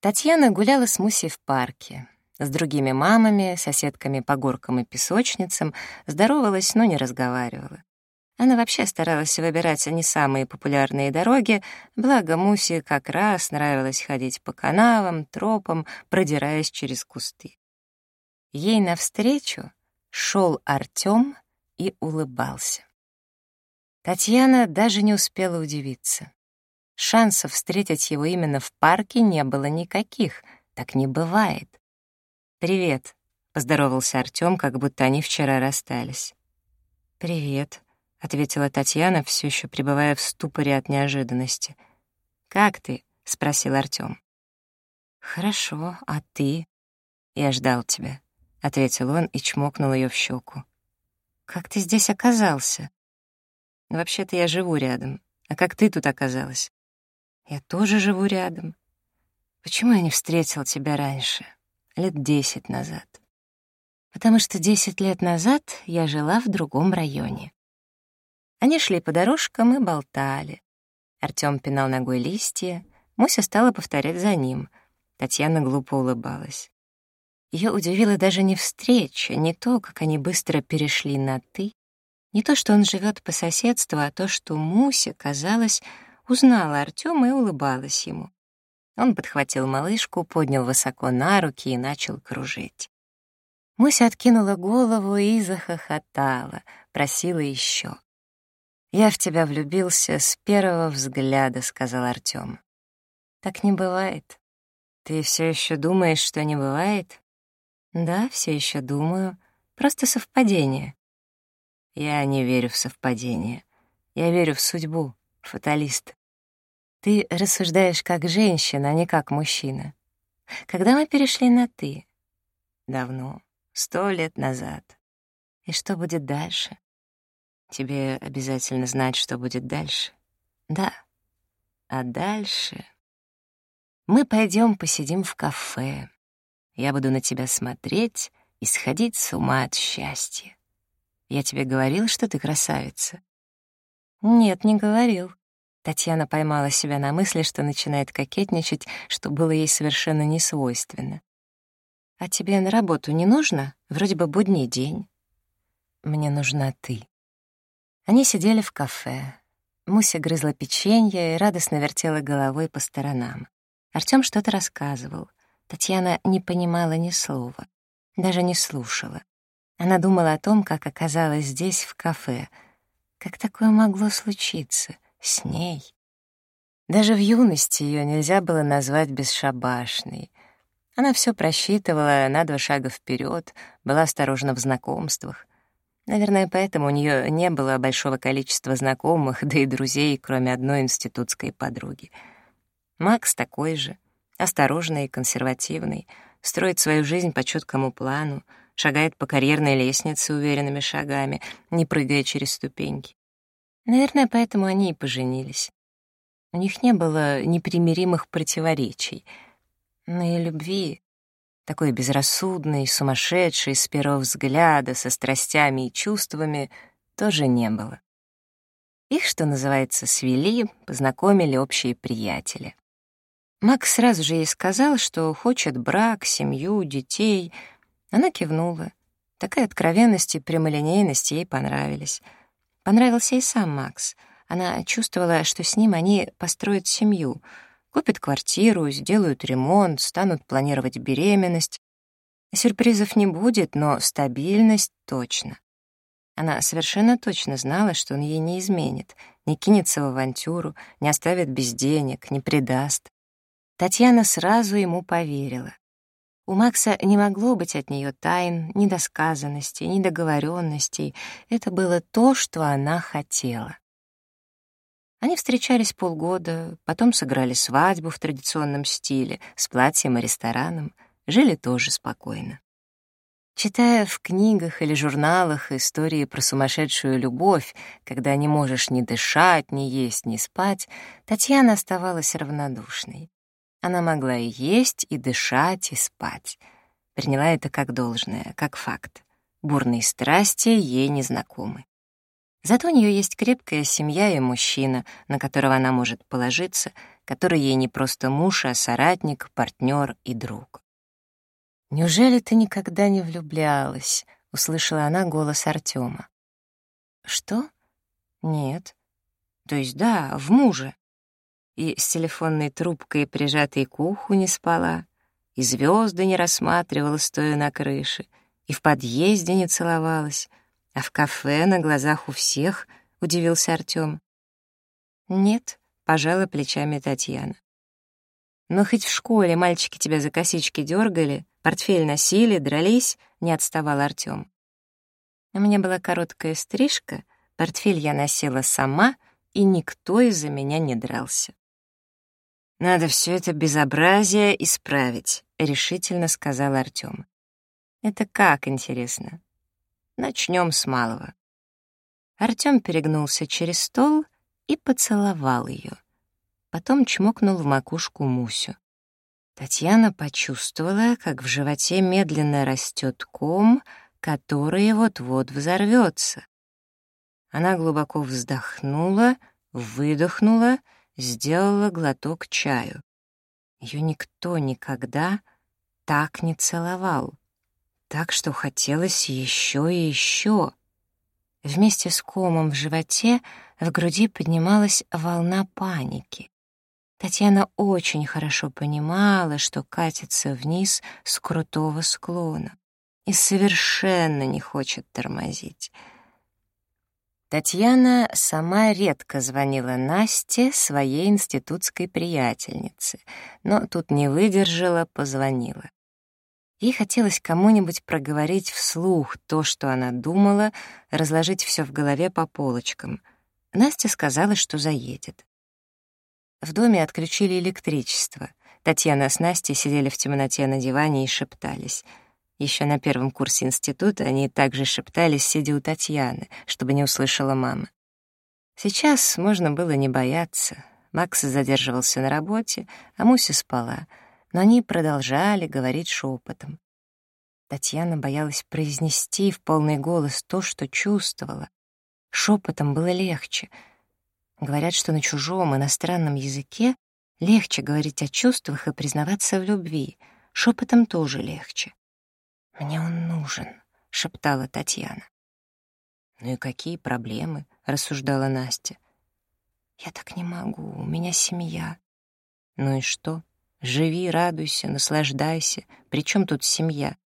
Татьяна гуляла с Мусей в парке. С другими мамами, соседками по горкам и песочницам здоровалась, но не разговаривала. Она вообще старалась выбирать не самые популярные дороги, благо Мусе как раз нравилось ходить по канавам, тропам, продираясь через кусты. Ей навстречу шел Артём и улыбался. Татьяна даже не успела удивиться. Шансов встретить его именно в парке не было никаких. Так не бывает. «Привет», — поздоровался Артём, как будто они вчера расстались. «Привет», — ответила Татьяна, все еще пребывая в ступоре от неожиданности. «Как ты?» — спросил Артём. «Хорошо, а ты?» «Я ждал тебя», — ответил он и чмокнул её в щеку. «Как ты здесь оказался?» «Ну, «Вообще-то я живу рядом. А как ты тут оказалась?» Я тоже живу рядом. Почему я не встретил тебя раньше, лет десять назад? Потому что десять лет назад я жила в другом районе. Они шли по дорожкам и болтали. Артём пинал ногой листья, Муся стала повторять за ним. Татьяна глупо улыбалась. Ее удивила даже не встреча, не то, как они быстро перешли на «ты», не то, что он живет по соседству, а то, что Муся, казалось, узнала Артема и улыбалась ему. Он подхватил малышку, поднял высоко на руки и начал кружить. Муся откинула голову и захохотала, просила еще. «Я в тебя влюбился с первого взгляда», — сказал Артем. «Так не бывает». «Ты все еще думаешь, что не бывает?» «Да, все еще думаю. Просто совпадение». «Я не верю в совпадение. Я верю в судьбу, фаталист. Ты рассуждаешь как женщина, а не как мужчина. Когда мы перешли на «ты»? Давно, сто лет назад. И что будет дальше? Тебе обязательно знать, что будет дальше. Да. А дальше... Мы пойдем посидим в кафе. Я буду на тебя смотреть и сходить с ума от счастья. Я тебе говорил, что ты красавица? Нет, не говорил. Татьяна поймала себя на мысли, что начинает кокетничать, что было ей совершенно не свойственно. «А тебе на работу не нужно? Вроде бы будний день». «Мне нужна ты». Они сидели в кафе. Муся грызла печенье и радостно вертела головой по сторонам. Артём что-то рассказывал. Татьяна не понимала ни слова, даже не слушала. Она думала о том, как оказалась здесь, в кафе. Как такое могло случиться — с ней. Даже в юности ее нельзя было назвать бесшабашной. Она все просчитывала на два шага вперед, была осторожна в знакомствах. Наверное, поэтому у нее не было большого количества знакомых, да и друзей, кроме одной институтской подруги. Макс такой же, осторожный и консервативный, строит свою жизнь по четкому плану, шагает по карьерной лестнице уверенными шагами, не прыгая через ступеньки. Наверное, поэтому они и поженились. У них не было непримиримых противоречий. Но и любви, такой безрассудной, сумасшедшей с первого взгляда, со страстями и чувствами, тоже не было. Их, что называется, свели, познакомили общие приятели. Макс сразу же ей сказал, что хочет брак, семью, детей. Она кивнула. Такая откровенность и прямолинейность ей понравились. Понравился и сам Макс. Она чувствовала, что с ним они построят семью, купят квартиру, сделают ремонт, станут планировать беременность. Сюрпризов не будет, но стабильность точно. Она совершенно точно знала, что он ей не изменит, не кинется в авантюру, не оставит без денег, не предаст. Татьяна сразу ему поверила. У Макса не могло быть от нее тайн, недосказанностей, недоговоренностей. Это было то, что она хотела. Они встречались полгода, потом сыграли свадьбу в традиционном стиле, с платьем и рестораном, жили тоже спокойно. Читая в книгах или журналах истории про сумасшедшую любовь, когда не можешь ни дышать, ни есть, ни спать, Татьяна оставалась равнодушной. Она могла и есть, и дышать, и спать. Приняла это как должное, как факт. Бурные страсти ей не знакомы Зато у нее есть крепкая семья и мужчина, на которого она может положиться, который ей не просто муж, а соратник, партнер и друг. «Неужели ты никогда не влюблялась?» — услышала она голос Артема. «Что? Нет. То есть да, в мужа и с телефонной трубкой, прижатой к уху, не спала, и звезды не рассматривала, стоя на крыше, и в подъезде не целовалась, а в кафе на глазах у всех, — удивился Артём. «Нет», — пожала плечами Татьяна. «Но хоть в школе мальчики тебя за косички дергали, портфель носили, дрались», — не отставал Артём. У меня была короткая стрижка, портфель я носила сама, и никто из-за меня не дрался. «Надо все это безобразие исправить», — решительно сказал Артём. «Это как, интересно?» «Начнем с малого». Артём перегнулся через стол и поцеловал ее. Потом чмокнул в макушку Мусю. Татьяна почувствовала, как в животе медленно растет ком, который вот-вот взорвется. Она глубоко вздохнула, выдохнула — сделала глоток чаю. Ее никто никогда так не целовал. Так что хотелось еще и еще. Вместе с комом в животе в груди поднималась волна паники. Татьяна очень хорошо понимала, что катится вниз с крутого склона и совершенно не хочет тормозить — Татьяна сама редко звонила Насте, своей институтской приятельнице, но тут не выдержала, позвонила. Ей хотелось кому-нибудь проговорить вслух то, что она думала, разложить все в голове по полочкам. Настя сказала, что заедет. В доме отключили электричество. Татьяна с Настей сидели в темноте на диване и шептались — еще на первом курсе института они также шептались, сидя у Татьяны, чтобы не услышала мама. Сейчас можно было не бояться. Макс задерживался на работе, а Муся спала, но они продолжали говорить шепотом. Татьяна боялась произнести в полный голос то, что чувствовала. Шепотом было легче. Говорят, что на чужом иностранном языке легче говорить о чувствах и признаваться в любви. Шепотом тоже легче. «Мне он нужен», — шептала Татьяна. «Ну и какие проблемы?» — рассуждала Настя. «Я так не могу, у меня семья». «Ну и что? Живи, радуйся, наслаждайся. При чем тут семья?»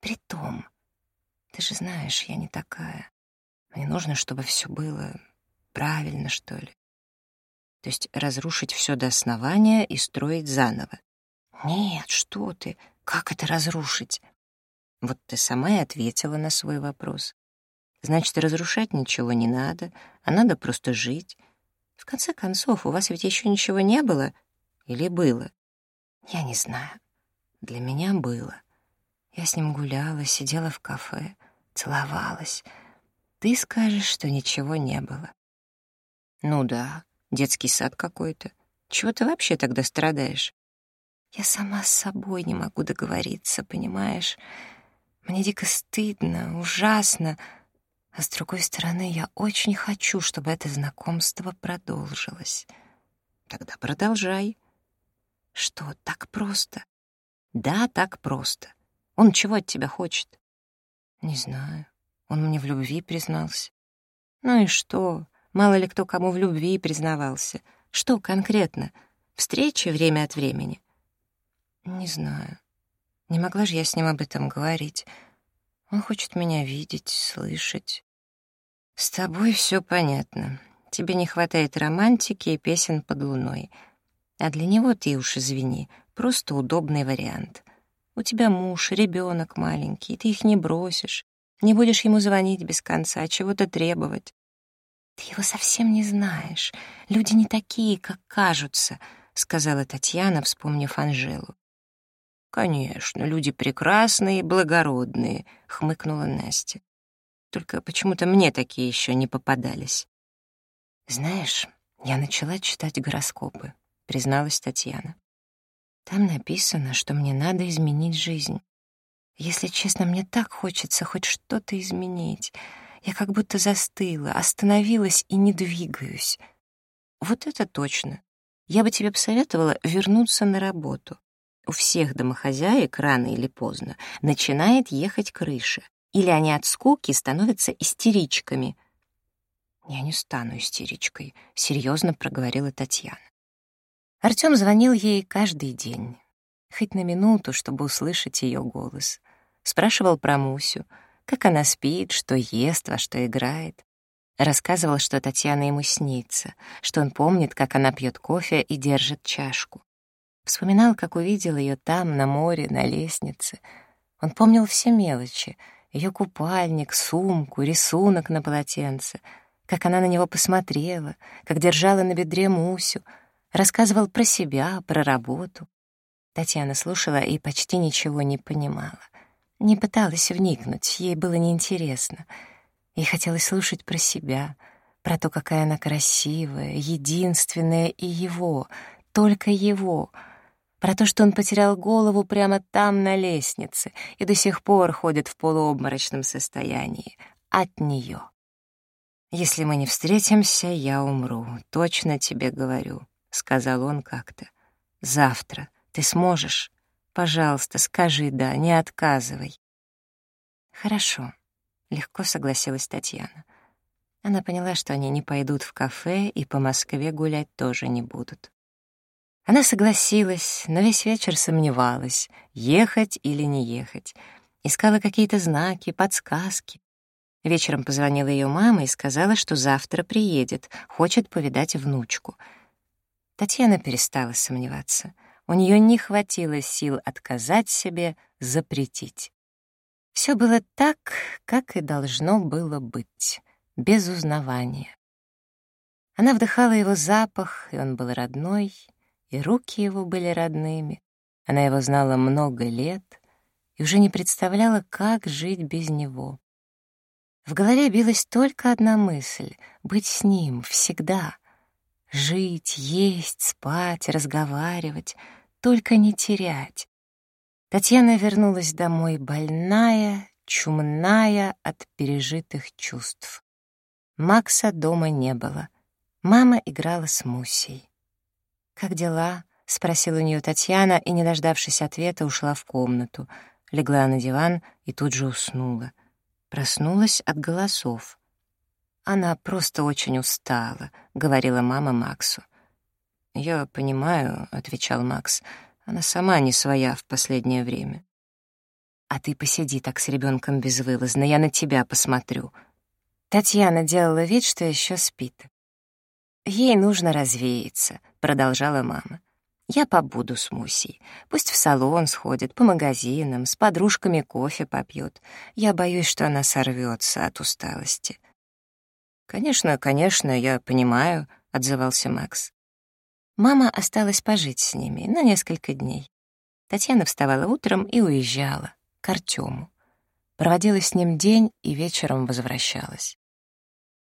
«Притом, ты же знаешь, я не такая. Мне нужно, чтобы все было правильно, что ли. То есть разрушить все до основания и строить заново. Нет, что ты, как это разрушить? Вот ты сама и ответила на свой вопрос. Значит, разрушать ничего не надо, а надо просто жить. В конце концов, у вас ведь еще ничего не было? Или было? Я не знаю. Для меня было. Я с ним гуляла, сидела в кафе, целовалась. Ты скажешь, что ничего не было. Ну да, детский сад какой-то. Чего ты вообще тогда страдаешь? Я сама с собой не могу договориться, понимаешь? Мне дико стыдно, ужасно, а с другой стороны, я очень хочу, чтобы это знакомство продолжилось. Тогда продолжай. Что, так просто? Да, так просто. Он чего от тебя хочет? Не знаю. Он мне в любви признался. Ну и что? Мало ли кто кому в любви признавался. Что конкретно? Встречи время от времени? Не знаю. Не могла же я с ним об этом говорить. Он хочет меня видеть, слышать. С тобой все понятно. Тебе не хватает романтики и песен под луной. А для него ты уж извини, просто удобный вариант. У тебя муж, ребенок маленький, ты их не бросишь. Не будешь ему звонить без конца, чего-то требовать. «Ты его совсем не знаешь. Люди не такие, как кажутся», — сказала Татьяна, вспомнив Анжелу. «Конечно, люди прекрасные и благородные», — хмыкнула Настя. «Только почему-то мне такие еще не попадались». «Знаешь, я начала читать гороскопы», — призналась Татьяна. «Там написано, что мне надо изменить жизнь. Если честно, мне так хочется хоть что-то изменить. Я как будто застыла, остановилась и не двигаюсь. Вот это точно. Я бы тебе посоветовала вернуться на работу. У всех домохозяек рано или поздно начинает ехать крыша, или они от скуки становятся истеричками. «Я не стану истеричкой», — серьезно проговорила Татьяна. Артем звонил ей каждый день, хоть на минуту, чтобы услышать ее голос. Спрашивал про Мусю, как она спит, что ест, во что играет. Рассказывал, что Татьяна ему снится, что он помнит, как она пьет кофе и держит чашку. Вспоминал, как увидел ее там, на море, на лестнице. Он помнил все мелочи — ее купальник, сумку, рисунок на полотенце, как она на него посмотрела, как держала на бедре Мусю, рассказывал про себя, про работу. Татьяна слушала и почти ничего не понимала. Не пыталась вникнуть, ей было неинтересно. Ей хотелось слушать про себя, про то, какая она красивая, единственная и его, только его — про то, что он потерял голову прямо там, на лестнице, и до сих пор ходит в полуобморочном состоянии. От нее. «Если мы не встретимся, я умру, точно тебе говорю», — сказал он как-то. «Завтра. Ты сможешь? Пожалуйста, скажи «да», не отказывай». «Хорошо», — легко согласилась Татьяна. Она поняла, что они не пойдут в кафе и по Москве гулять тоже не будут. Она согласилась, но весь вечер сомневалась, ехать или не ехать. Искала какие-то знаки, подсказки. Вечером позвонила ее мама и сказала, что завтра приедет, хочет повидать внучку. Татьяна перестала сомневаться. У нее не хватило сил отказать себе, запретить. Все было так, как и должно было быть, без узнавания. Она вдыхала его запах, и он был родной — и руки его были родными. Она его знала много лет и уже не представляла, как жить без него. В голове билась только одна мысль — быть с ним всегда. Жить, есть, спать, разговаривать, только не терять. Татьяна вернулась домой больная, чумная от пережитых чувств. Макса дома не было. Мама играла с Мусей. «Как дела?» — спросила у нее Татьяна и, не дождавшись ответа, ушла в комнату, легла на диван и тут же уснула. Проснулась от голосов. «Она просто очень устала», — говорила мама Максу. «Я понимаю», — отвечал Макс, — «она сама не своя в последнее время». «А ты посиди так с ребенком безвылазно, я на тебя посмотрю». Татьяна делала вид, что еще спит. Ей нужно развеяться, продолжала мама. Я побуду с Мусей. Пусть в салон сходит, по магазинам, с подружками кофе попьет. Я боюсь, что она сорвется от усталости. «Конечно, конечно, я понимаю», — отзывался Макс. Мама осталась пожить с ними на несколько дней. Татьяна вставала утром и уезжала к Артему. Проводила с ним день и вечером возвращалась.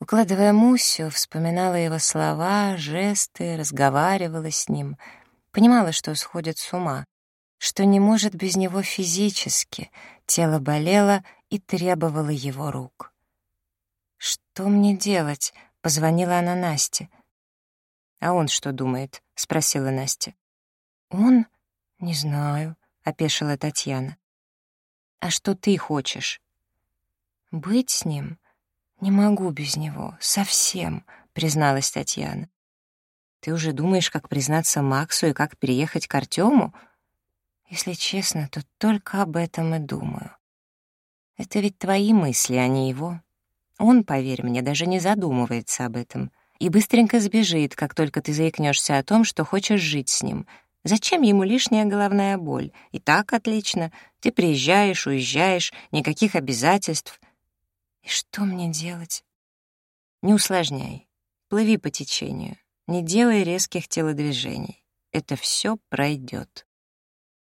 Укладывая Мусю, вспоминала его слова, жесты, разговаривала с ним, понимала, что сходит с ума, что не может без него физически, тело болело и требовало его рук. «Что мне делать?» — позвонила она Насте. «А он что думает?» — спросила Настя. «Он? Не знаю», — опешила Татьяна. «А что ты хочешь?» «Быть с ним», «Не могу без него, совсем», — призналась Татьяна. «Ты уже думаешь, как признаться Максу и как переехать к Артему?» «Если честно, то только об этом и думаю». «Это ведь твои мысли, а не его. Он, поверь мне, даже не задумывается об этом и быстренько сбежит, как только ты заикнешься о том, что хочешь жить с ним. Зачем ему лишняя головная боль? И так отлично. Ты приезжаешь, уезжаешь, никаких обязательств». И что мне делать? Не усложняй. Плыви по течению. Не делай резких телодвижений. Это все пройдет.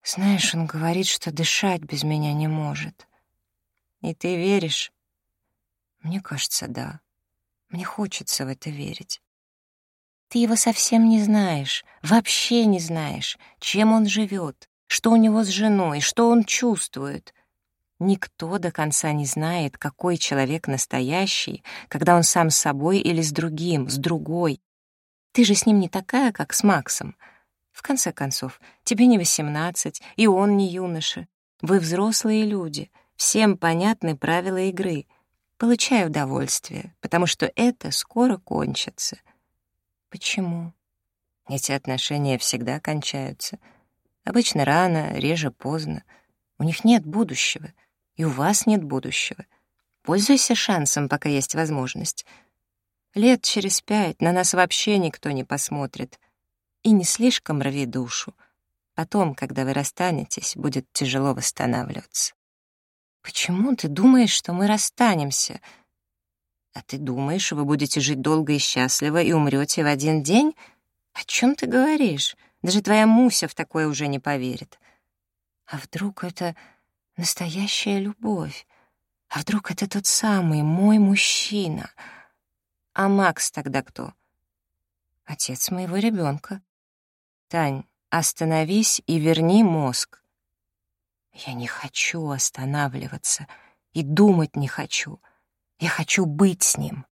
Знаешь, он говорит, что дышать без меня не может. И ты веришь? Мне кажется, да. Мне хочется в это верить. Ты его совсем не знаешь, вообще не знаешь, чем он живет, что у него с женой, что он чувствует. Никто до конца не знает, какой человек настоящий, когда он сам с собой или с другим, с другой. Ты же с ним не такая, как с Максом. В конце концов, тебе не восемнадцать, и он не юноша. Вы взрослые люди, всем понятны правила игры. Получай удовольствие, потому что это скоро кончится. Почему? Эти отношения всегда кончаются. Обычно рано, реже поздно. У них нет будущего — и у вас нет будущего. Пользуйся шансом, пока есть возможность. Лет через пять на нас вообще никто не посмотрит. И не слишком рви душу. Потом, когда вы расстанетесь, будет тяжело восстанавливаться. Почему ты думаешь, что мы расстанемся? А ты думаешь, вы будете жить долго и счастливо и умрете в один день? О чем ты говоришь? Даже твоя Муся в такое уже не поверит. А вдруг это Настоящая любовь. А вдруг это тот самый, мой мужчина? А Макс тогда кто? Отец моего ребенка. Тань, остановись и верни мозг. Я не хочу останавливаться и думать не хочу. Я хочу быть с ним.